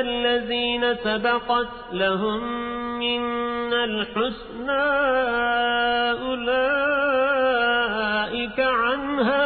الذين سبقت لهم من الحسنى أولئك عنها